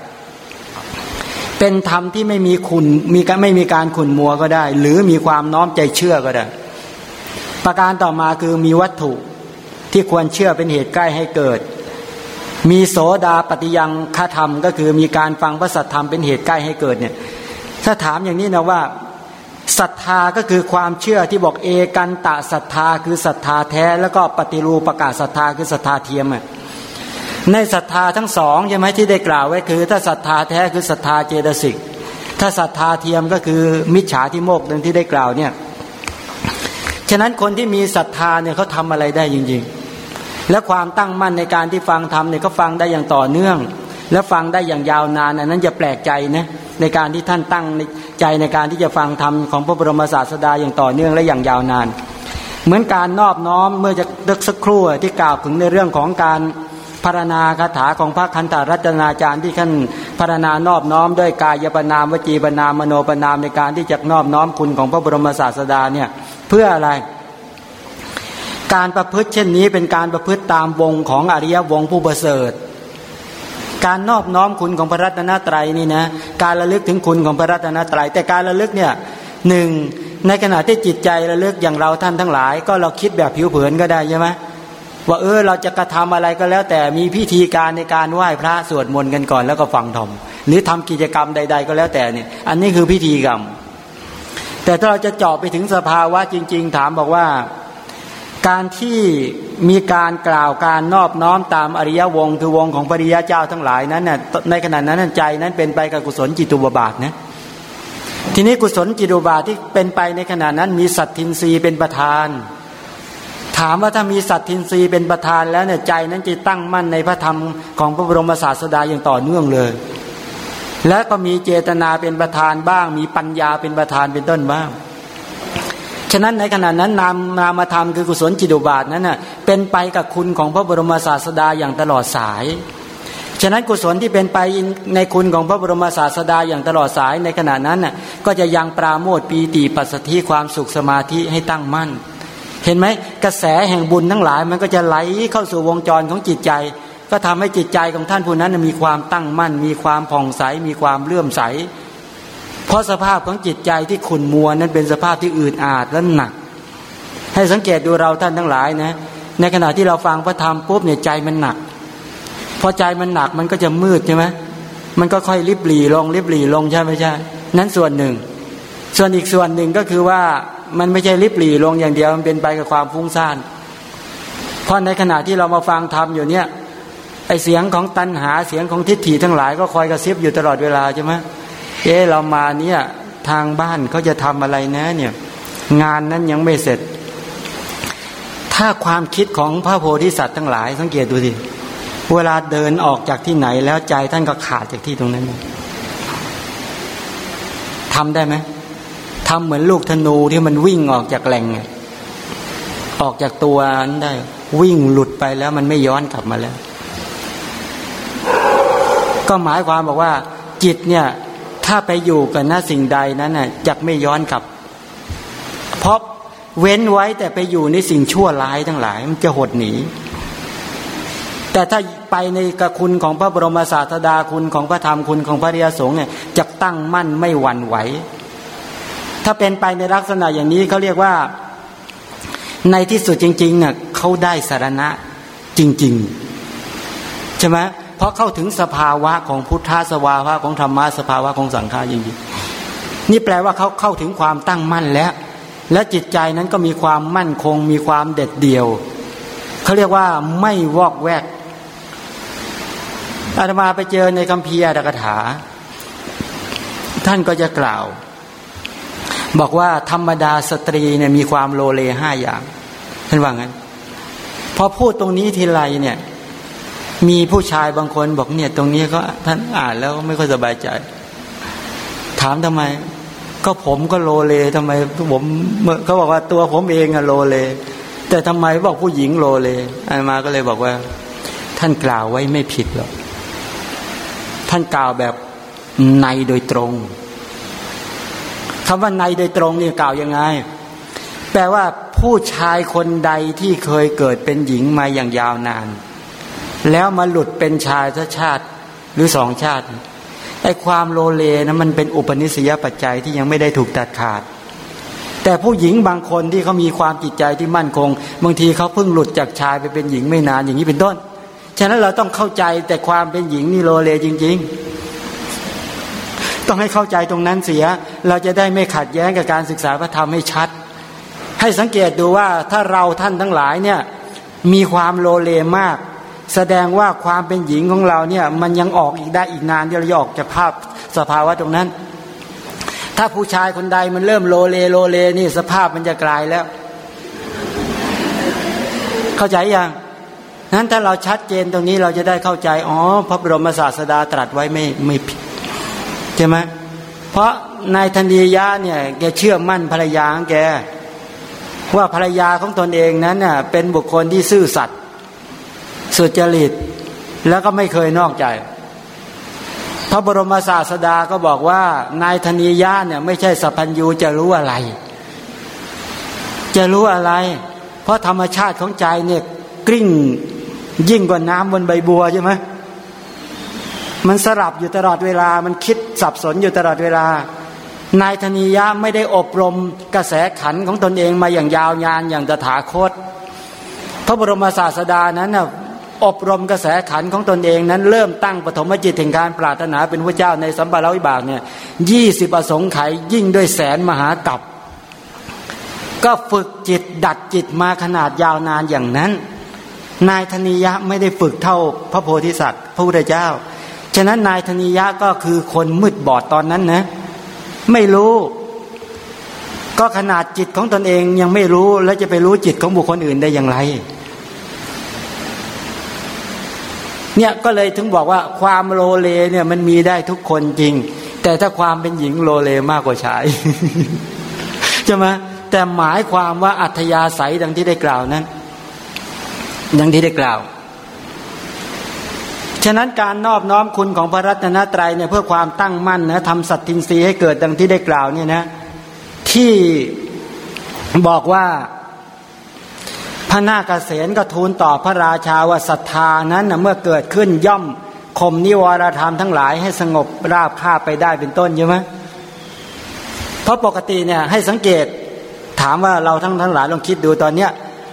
เป็นธรรมที่ไม่มีคุณมีไม่มีการขุนมัวก็ได้ หรือมีความน้อมใจเชื่อก็ได้ ประการต่อมาคือมีวัตถุ ที่ควรเชื่อเป็นเหตุใกล้ให้เกิด มีโสดาปฏิยังคธรรม ก็คือมีการฟังพระสัทธรรมเป็นเหตุใกล้ให้เกิดเนี่ยถ้าถามอย่างนี้นะว่าศรัทธาก็คือความเชื่อที่บอกเอกันตะศรัทธาคือศรัทธาแท้ แล้วก็ปฏิรูประกาศศรัทธาคือศรัทธาเทียมอะในศรัทธาทั้งสองใช่ไหมที่ได้กล่าวไว้คือ ถ้าศรัทธาแท้คือศรัทธาเจตสิกถ้าศรัทธาเทียมก็คือมิจฉาทิโมกดังที่ได้กล่าวเนี่ยฉะนั้นคนที่มีศรัทธาเนี่ยเขาทาอะไรได้จริง ๆ และความตั้งมั่นในการที่ฟังธรรมเนี่ยก็ฟังได้อย่างต่อเนื่อง และฟังได้อย่างยาวนานอันนั้นจะแปลกใจนะในการที่ท่านตั้งใจในการที่จะฟังธรรมของพระบรมศาสดาอย่างต่อเนื่องและอย่างยาวนาน เหมือนการนอบน้อมเมื่อจะดึกสักครู่ที่กล่าวถึงในเรื่องของการพารณาคาถาของพระคันธารัตนาจารย์ที่ท่านพารณานอบน้อมด้วยกายปนามวจีปนามมโนปนามในการที่จะนอบน้อมคุณของพระบรมศาสดาเนี่ยเพื่ออะไร การประพฤติเช่นนี้เป็นการประพฤติตามวงของอริยวงผู้ประเสริฐ การนอบน้อมคุณของพระรัตนตรัยนี่นะการระลึกถึงคุณของพระรัตนตรัยแต่การระลึกเนี่ยหนึ่งในขณะที่จิตใจระลึกอย่างเราท่านทั้งหลาย ก็เราคิดแบบผิวเผินก็ได้ใช่ไหมว่าเออเราจะกระทำอะไรก็แล้ว แต่มีพิธีการในการไหว้พระสวดมนต์กันก่อนแล้วก็ฟังธรรมหรือทำกิจกรรมใด ๆ ก็แล้วแต่เนี่ยอันนี้คือพิธีกรรม แต่ถ้าเราจะเจาะไปถึงสภาวะจริง ๆ ถามบอกว่า การที่มีการกล่าวการนอบน้อมตามอริยวงคือวงของปริยเจ้าทั้งหลายนั้นน่ยในขณะนั้นใจนั้นเป็นไปกับกุศลจิตุบบาทนะทีนี้กุศลจิตุบาทที่เป็นไปในขณะนั้น มีสัตทินรีเป็นประธาน ถามว่าถ้ามีสัตทินรีเป็นประธานแล้วเนี่ยใจนั้นจะตั้งมั่นในพระธรรมของพระบรมศาสดาอย่างต่อเนื่องเลย และก็มีเจตนาเป็นประธานบ้าง มีปัญญาเป็นประธานเป็นต้นบ้าง ฉะนั้นในขณะนั้นนามนามธรรมคือกุศลจิตุบาทนั้นน่ะเป็นไปกับคุณของพระบรมศาสดาอย่างตลอดสาย ฉะนั้นกุศลที่เป็นไปในคุณของพระบรมศาสดาอย่างตลอดสายในขณะนั้นน่ะก็จะยังปราโมทปีติปัสสธิความสุขสมาธิให้ตั้งมั่น เห็นไหมกระแสแห่งบุญทั้งหลายมันก็จะไหลเข้าสู่วงจรของจิตใจ ก็ทำให้จิตใจของท่านผู้นั้นมีความตั้งมั่น มีความผ่องใสมีความเลื่อมใส เพราะสภาพของจิตใจที่ขุ่นมัวนั้นเป็นสภาพที่อืดอาดและหนัก ให้สังเกตดูเราท่านทั้งหลายนะ ในขณะที่เราฟังพระธรรมปุ๊บเนี่ยใจมันหนัก พอใจมันหนักมันก็จะมืดใช่ไหมมันก็ค่อยริบหลีลงริบหลีลงใช่ไหมใช่ นั้นส่วนหนึ่ง ส่วนอีกส่วนหนึ่งก็คือว่ามันไม่ใช่ริบหรี่ลงอย่างเดียวมันเป็นไปกับความฟุ้งซ่านเพราะในขณะที่เรามาฟังธรรมอยู่เนี่ยไอเสียงของตัณหาเสียงของทิฏฐิทั้งหลายก็คอยกระซิบอยู่ตลอดเวลาใช่ไหม เออเรามาเนี่ยทางบ้านเขาจะทำอะไรนะเนี่ย งานนั้นยังไม่เสร็จ ถ้าความคิดของพระโพธิสัตว์ทั้งหลาย สังเกตดูดิเวลาเดินออกจากที่ไหนแล้วใจท่านก็ขาดจากที่ตรงนั้นทำได้ไหมทำเหมือนลูกธนูที่มันวิ่งออกจากแหล่งออกจากตัวนั้นได้ วิ่งหลุดไปแล้วมันไม่ย้อนกลับมาแล้ว ก็หมายความบอกว่า จิตเนี่ย ถ้าไปอยู่กับหน้าสิ่งใดนั้นน่ะจะไม่ย้อนกลับ เพราะเว้นไว้แต่ไปอยู่ในสิ่งชั่วร้ายทั้งหลาย มันจะหดหนี แต่ถ้าไปในกคุณของพระบรมศาสดาคุณของพระธรรมคุณของพระริยสงฆ์เนี่ยจะตั้งมั่นไม่หวั่นไหว ถ้าเป็นไปในลักษณะอย่างนี้เขาเรียกว่าในที่สุดจริงๆเนี่ยเขาได้สารณะจริง ๆ ใช่ไหม เพราะเข้าถึงสภาวะของพุทธสภาวะของธรรมะสภาวะของสังขารจริงๆนี่แปลว่าเขาเข้าถึงความตั้งมั่นแล้ว และจิตใจนั้นก็มีความมั่นคง มีความเด็ดเดี่ยวเขาเรียกว่าไม่วอกแวกอาตมาไปเจอในคัมภีร์อัตถกถา ท่านก็จะกล่าว บอกว่าธรรมดาสตรีเนี่ยมีความโลเลห้าอย่าง ท่านว่างั้น พอพูดตรงนี้ทีไรเนี่ย มีผู้ชายบางคนบอกเนี่ย ตรงนี้ก็ท่านอ่านแล้วไม่ค่อยสบายใจ ถามทำไม ก็ผมก็โลเลทำไมผมเขาบอกว่าตัวผมเองอะโลเล แต่ทำไมบอกผู้หญิงโลเลอามาก็เลยบอกว่า ท่านกล่าวไว้ไม่ผิดหรอกท่านกล่าวแบบในโดยตรงคำว่าในโดยตรงนี่กล่าวยังไง แปลว่าผู้ชายคนใดที่เคยเกิดเป็นหญิงมาอย่างยาวนาน แล้วมาหลุดเป็นชายสชาติหรือสองชาติไอ้ความโลเลนะมันเป็นอุปนิสัยปัจจัยที่ยังไม่ได้ถูกตัดขาด แต่ผู้หญิงบางคนที่เขามีความจิตใจที่มั่นคง บางทีเขาเพิ่งหลุดจากชายไปเป็นหญิงไม่นานอย่างนี้เป็นต้น ฉะนั้นเราต้องเข้าใจแต่ความเป็นหญิงนี่โลเลจริง ๆ ต้องให้เข้าใจตรงนั้นเสีย เราจะได้ไม่ขัดแย้งกับการศึกษาพระธรรมให้ชัด ให้สังเกตดูว่าถ้าเราท่านทั้งหลายเนี่ยมีความโลเลมาก แสดงว่าความเป็นหญิงของเราเนี่ยมันยังออกอีกได้อีกนานที่เราจะออกจากภาพสภาวะตรงนั้น ถ้าผู้ชายคนใดมันเริ่มโลเลโลเลนี่สภาพมันจะกลายแล้ว เข้าใจยังนั้นถ้าเราชัดเจนตรงนี้เราจะได้เข้าใจอ๋อพระบรมศาสดาตรัสไว้ไม่ไม่ผิดใช่ไหมเพราะนายธนียะเนี่ยแกเชื่อมั่นภรรยาของแกว่าภรรยาของตนเองนั้นเน่ยเป็นบุคคลที่ซื่อสัตย์ สุจริตแล้วก็ไม่เคยนอกใจ พระบรมศาสดาก็บอกว่านายธนียะเนี่ยไม่ใช่สัพพัญญูจะรู้อะไร จะรู้อะไร เพราะธรรมชาติของใจเนี่ยกลิ้งยิ่งกว่าน้ำบนใบบัวใช่ไหมมันสลับอยู่ตลอดเวลา มันคิดสับสนอยู่ตลอดเวลา นายธนียะไม่ได้อบรมกระแสขันของตนเองมาอย่างยาวนานอย่างตถาคต พระบรมศาสดานั้นน่ะ อบรมกระแสขันของตนเองนั้นเริ่มตั้งปฐมจิตถึงการปรารถนาเป็นพระเจ้าในสัมปราวิบากเนี่ยยี่สิบอสงไขยยิ่งด้วยแสนมหากับ ก็ฝึกจิตดัดจิตมาขนาดยาวนานอย่างนั้น นายธนิยะไม่ได้ฝึกเท่าพระโพธิสัตว์ พระพุทธเจ้า ฉะนั้นนายธนิยะก็คือคนมืดบอดตอนนั้นนะ ไม่รู้ ก็ขนาดจิตของตนเองยังไม่รู้แล้วจะไปรู้จิตของบุคคลอื่นได้อย่างไร เนี่ยก็เลยถึงบอกว่าความโลเลเนี่ยมันมีได้ทุกคนจริง แต่ถ้าความเป็นหญิงโลเลมากกว่าชายใช่ไหมแต่หมายความว่าอัธยาศัยดังที่ได้กล่าวนั้นดังที่ได้กล่าว ฉะนั้นการนอบน้อมคุณของพระรัตนตรัยเนี่ยเพื่อความตั้งมั่นนะทำสัตทินรีให้เกิดดังที่ได้กล่าวเนี่ยนะ ที่บอกว่า ระนาคเษนก็ทูลตอบพระราชาว่าศรัทธานั้นเมื่อเกิดขึ้นย่อมข่มนิวรธรรมทั้งหลายให้สงบราบคาบไปได้เป็นต้นใช่ไหมเพราะปกติเนี่ยให้สังเกตถามว่าเราทั้งทั้งหลายลองคิดดูตอนเนี้ย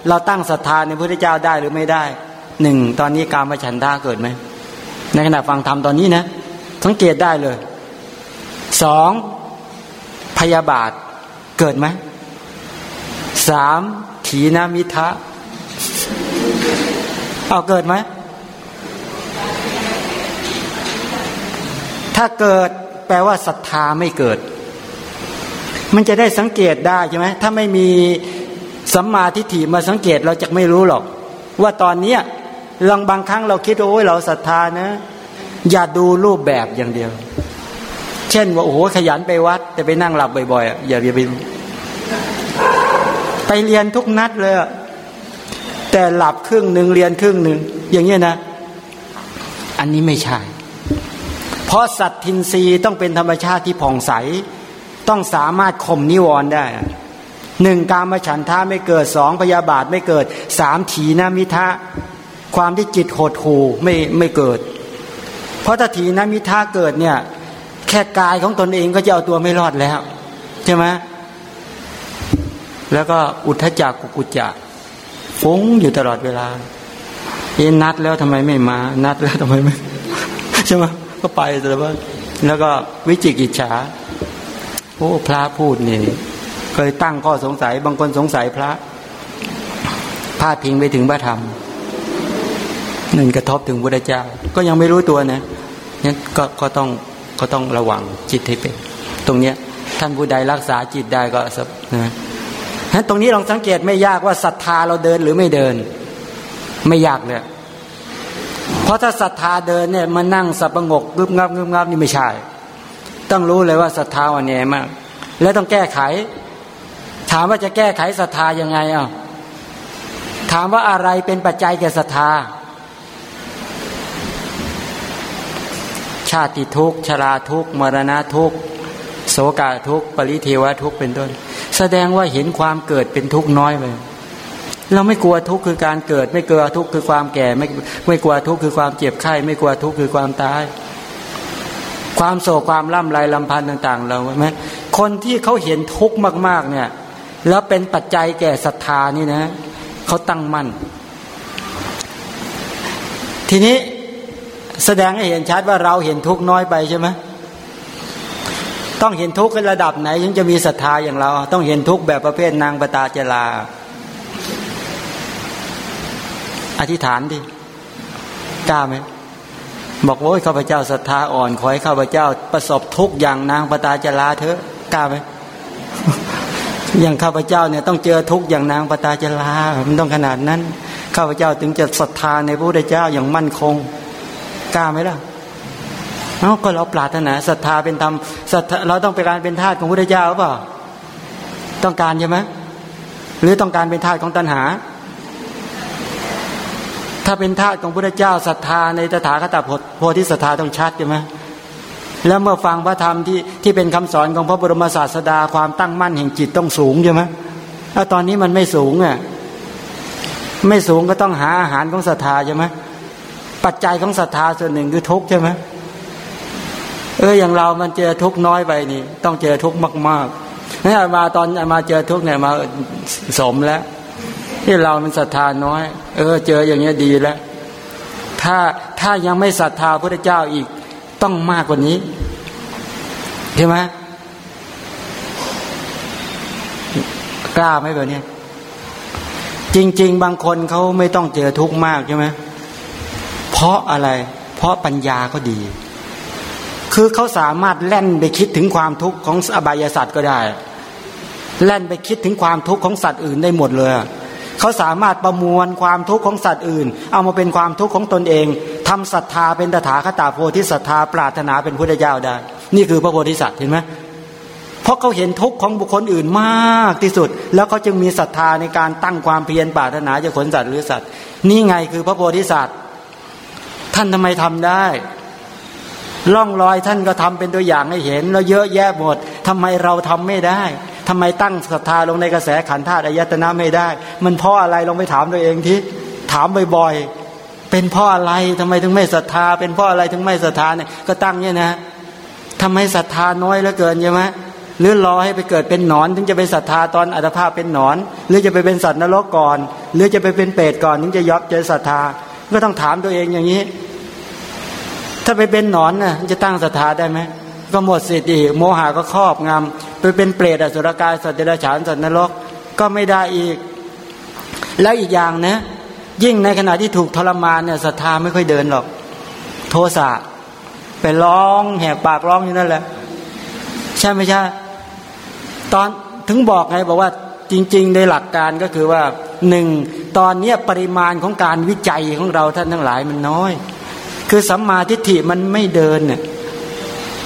เราตั้งศรัทธาในพระพุทธเจ้าได้หรือไม่ได้หนึ่งตอนนี้การมาฉันทาเกิดไหมในขณะฟังธรรมตอนนี้นะสังเกตได้เลยสองพยาบาทเกิดไหมสามถีนามิทะ เอาเกิดไหม ถ้าเกิดแปลว่าศรัทธาไม่เกิด มันจะได้สังเกตได้ใช่ไหมถ้าไม่มีสัมมาทิฏฐิมาสังเกตเราจะไม่รู้หรอก ว่าตอนเนี้ยลองบางครั้งเราคิดโอ้ยเราศรัทธานะ อย่าดูรูปแบบอย่างเดียว เช่นว่าโอ้โหขยันไปวัด แต่ไปนั่งหลับบ่อยๆอย่าไปไปเรียนทุกนัดเลย แต่หลับครึ่งหนึ่งเรียนครึ่งหนึ่งอย่างเงี้ยนะ อันนี้ไม่ใช่ เพราะสัตทินรีต้องเป็นธรรมชาติที่ผ่องใส ต้องสามารถข่มนิวรณ์ได้หนึ่งการมาฉันท่าไม่เกิดสองพยาบาทไม่เกิดสามถีนามิทะความที่จิตโหดหูไม่ไม่เกิด เพราะถ้าถีนามิทะเกิดเนี่ยแค่กายของตนเองก็จะเอาตัวไม่รอดแล้ว ใช่ไหมแล้วก็อุทธจักกุกุจัก ฟุ้งอยู่ตลอดเวลา เอ็นนัดแล้วทำไมไม่มา นัดแล้วทำไมไม่ใช่ไหมก็ไปแต่ว่า แล้วก็วิจิกิจฉาโอ้พระพูดนี่เคยตั้งข้อสงสัย บางคนสงสัยพระพาดพิงไปถึงพระธรรมนั่นกระทบถึงพระเจ้า ก็ยังไม่รู้ตัวนะนั้นก็ก็ต้องก็ต้องระวังจิตให้เป็น ตรงเนี้ยท่านผู้ใดรักษาจิตได้ก็นะ ฮะตรงนี้ลองสังเกตไม่ยากว่าศรัทธาเราเดินหรือไม่เดิน ไม่ยากเลยเพราะถ้าศรัทธาเดินเนี่ยมันนั่งสับประงกงึบงับงึบงับนี่ไม่ใช่ ต้องรู้เลยว่าศรัทธาวันนี้มาก แล้วต้องแก้ไข ถามว่าจะแก้ไขศรัทธายังไงอะถามว่าอะไรเป็นปัจจัยแก่ศรัทธา ชาติทุกชราทุกมรณะทุกโสกาทุกปริเทวทุกเป็นต้น แสดงว่าเห็นความเกิดเป็นทุกข์น้อยไปเราไม่กลัวทุกข์คือการเกิด ไม่กลัวทุกข์คือความแก่ ไม่ไม่กลัวทุกข์คือความเจ็บไข้ ไม่กลัวทุกข์คือความตาย ความโศกความล่ำไรลำพันธ์ต่าง ๆ เราไหมคนที่เขาเห็นทุกข์มาก ๆ เนี่ย แล้วเป็นปัจจัยแก่ศรัทธานี่นะเขาตั้งมั่น ทีนี้แสดงให้เห็นชัดว่าเราเห็นทุกข์น้อยไปใช่ไหม ต้องเห็นทุกข์ในระดับไหนถึงจะมีศรัทธาอย่างเรา ต้องเห็นทุกข์แบบประเภทนางปตาเจลา อธิษฐานดิกล้าไหมบอกโอ้ยข้าพเจ้าศรัทธาอ่อนขอให้ข้าพเจ้าประสบทุกอย่างนางปตาเจลาเถอะกล้าไหมอย่างข้าพเจ้าเนี่ยต้องเจอทุกอย่างนางปตาเจลามันต้องขนาดนั้น ข้าพเจ้าถึงจะศรัทธาในพระพุทธเจ้าอย่างมั่นคงกล้าไหมล่ะ เอ้าก็เราปรารถนาศรัทธาเป็นธรรมเราต้องเป็นการเป็นทาสของพระพุทธเจ้าหรือเปล่าต้องการใช่ไหมหรือต้องการเป็นทาสของตัณหา ถ้าเป็นทาสของพระเจ้าศรัทธาในตถาคตโพธิศรัทธาต้องชัดใช่ไหมแล้วเมื่อฟังพระธรรมที่ที่เป็นคำสอนของพระบรมศาสดาความตั้งมั่นแห่งจิตต้องสูงใช่ไหมแล้วตอนนี้มันไม่สูงอะไม่สูงก็ต้องหาอาหารของศรัทธาใช่ไหมปัจจัยของศรัทธาส่วนหนึ่งคือทุกข์ใช่ไหม เอออย่างเรามันเจอทุกน้อยไปนี่ ต้องเจอทุกข์มากๆนี่มาตอนมาเจอทุกเนี่ยมาสมแล้ว ที่เรามันศรัทธาน้อย เออ เจออย่างเงี้ยดีแล้ว ถ้าถ้ายังไม่ศรัทธาพระเจ้าอีกต้องมากกว่านี้ใช่ไหมกล้าไหมแบบนี้จริง ๆ บางคนเขาไม่ต้องเจอทุกข์มากใช่ไหมเพราะอะไร เพราะปัญญาก็ดี คือเขาสามารถแล่นไปคิดถึงความทุกข์ของอบายสัตว์ก็ได้ แล่นไปคิดถึงความทุกข์ของสัตว์อื่นได้หมดเลยเขาสามารถประมวลความทุกข์ของสัตว์อื่น เอามาเป็นความทุกข์ของตนเองทำศรัทธาเป็นตถาคตาโพธิศรัทธาปรารถนาเป็นพุทธเจ้าได้ นี่คือพระโพธิสัตว์เห็นไหมเพราะเขาเห็นทุกข์ของบุคคลอื่นมากที่สุด แล้วเขาจึงมีศรัทธาในการตั้งความเพียรปรารถนาจะขนสัตว์หรือสัตว์ นี่ไงคือพระโพธิสัตว์ ท่านทำไมทำได้ ล่องรอยท่านก็ทำเป็นตัวอย่างให้เห็น แล้วเยอะแยะหมดทำไมเราทำไม่ได้ทำไมตั้งศรัทธาลงในกระแสขันธาตุอายตนะไม่ได้ มันเพราะอะไรลองไปถามตัวเองที่ถามบ่อยๆเป็นเพราะอะไรทำไมถึงไม่ศรัทธา เป็นเพราะอะไรถึงไม่ศรัทธาเนี่ยก็ตั้งเนี่ยนะทำไมศรัทธาน้อยเหลือเกินใช่ไหมหรือรอให้ไปเกิดเป็นหนอน ถึงจะไปศรัทธาตอนอัตภาพเป็นหนอน หรือจะไปเป็นสัตว์นรกก่อน หรือจะไปเป็นเปรตก่อน ถึงจะยอบเจอศรัทธา ก็ต้องถามตัวเองอย่างนี้ ถ้าไปเป็นหนอนน่ะจะตั้งศรัทธาได้ไหมก็หมดสิทธิ์อีก โมหะก็ครอบงำไปเป็นเปรตอสุรกายสัตว์เดรัจฉานสัตว์นรกก็ไม่ได้อีก แล้วอีกอย่างนะ ยิ่งในขณะที่ถูกทรมานเนี่ยศรัทธาไม่ค่อยเดินหรอก โทสะไปร้องแหกปากร้องอยู่นั่นแหละ ใช่ไม่ใช่ ตอนถึงบอกไงบอกว่าจริง ๆ ในหลักการก็คือว่าหนึ่งตอนนี้ปริมาณของการวิจัยของเราท่านทั้งหลายมันน้อย คือสัมมาทิฏฐิมันไม่เดินเนี่ย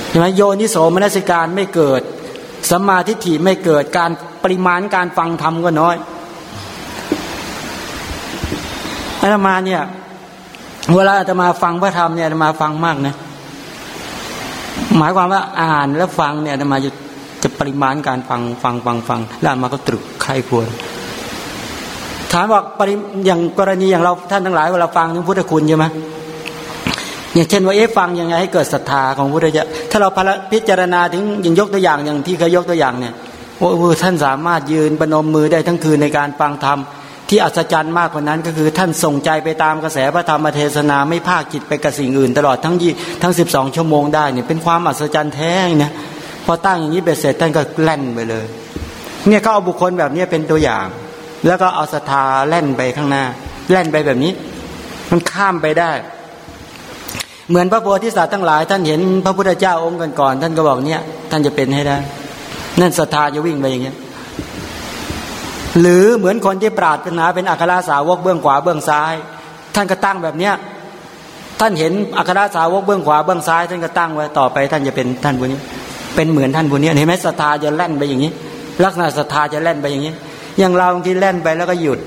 ใช่ไหมโยนิโสมนสิการไม่เกิดสัมมาทิฏฐิไม่เกิดการปริมาณการฟังธรรมก็น้อยอาตมาเนี่ย เวลาอาตมาฟังพระธรรมเนี่ยอาตมาฟังมากนะหมายความว่าอ่านแล้วฟังเนี่ยอาตมาจะจะปริมาณการฟังฟังฟังฟังแล้วมาก็ตรึกใครควรถามบอกปริอย่างกรณีอย่างเราท่านทั้งหลายเวลาฟังถึงพุทธคุณใช่ไหม อย่างเช่นว่าเอ๊ะฟังยังไงให้เกิดศรัทธาของพระพุทธเจ้าถ้าเราพิจารณาถึงอย่างยกตัวอย่างอย่างที่เคยยกตัวอย่างเนี่ยโอ้ท่านสามารถยืนปนมมือได้ทั้งคืนในการฟังธรรมที่อัศจรรย์มากกว่านั้นก็คือท่านส่งใจไปตามกระแสพระธรรมเทศนาไม่ภาคจิตไปกับสิ่งอื่น ตลอดทั้งยี่ทั้งสิบสองชั่วโมงได้เนี่ยเป็นความอัศจรรย์แท้เนี่ยพอตั้งอย่างนี้เบ็ดเสร็จท่านก็แล่นไปเลยเนี่ยเขาเอาบุคคลแบบนี้เป็นตัวอย่าง แล้วก็เอาศรัทธาแล่นไปข้างหน้า แล่นไปแบบนี้ มันข้ามไปได้ เหมือนพระโพธิสัตว์ทั้งหลาย ท่านเห็นพระพุทธเจ้าองค์ก่อนๆท่านก็บอกเนี่ย ท่านจะเป็นให้ได้นั่นศรัทธาจะวิ่งไปอย่างเงี้ยหรือเหมือนคนที่ปราดถนาเป็นอัครสาวกเบื้องขวาเบื้องซ้าย ท่านก็ตั้งแบบเนี้ยท่านเห็นอัครสาวกเบื้องขวาเบื้องซ้าย ท่านก็ตั้งไว้ต่อไป ท่านจะเป็นท่านผู้นี้ เป็นเหมือนท่านผู้นี้เห็นไหมศรัทธาจะแล่นไปอย่างนี้ ลักษณะศรัทธาจะแล่นไปอย่างนี้ อย่างเราบางทีแล่นไปแล้วก็หยุด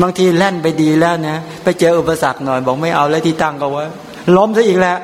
บางทีแล่นไปดีแล้วนะไปเจออุปสรรคหน่อย บอกไม่เอาแล้วที่ตั้งก็ว่าล้มซะอีกแล้ว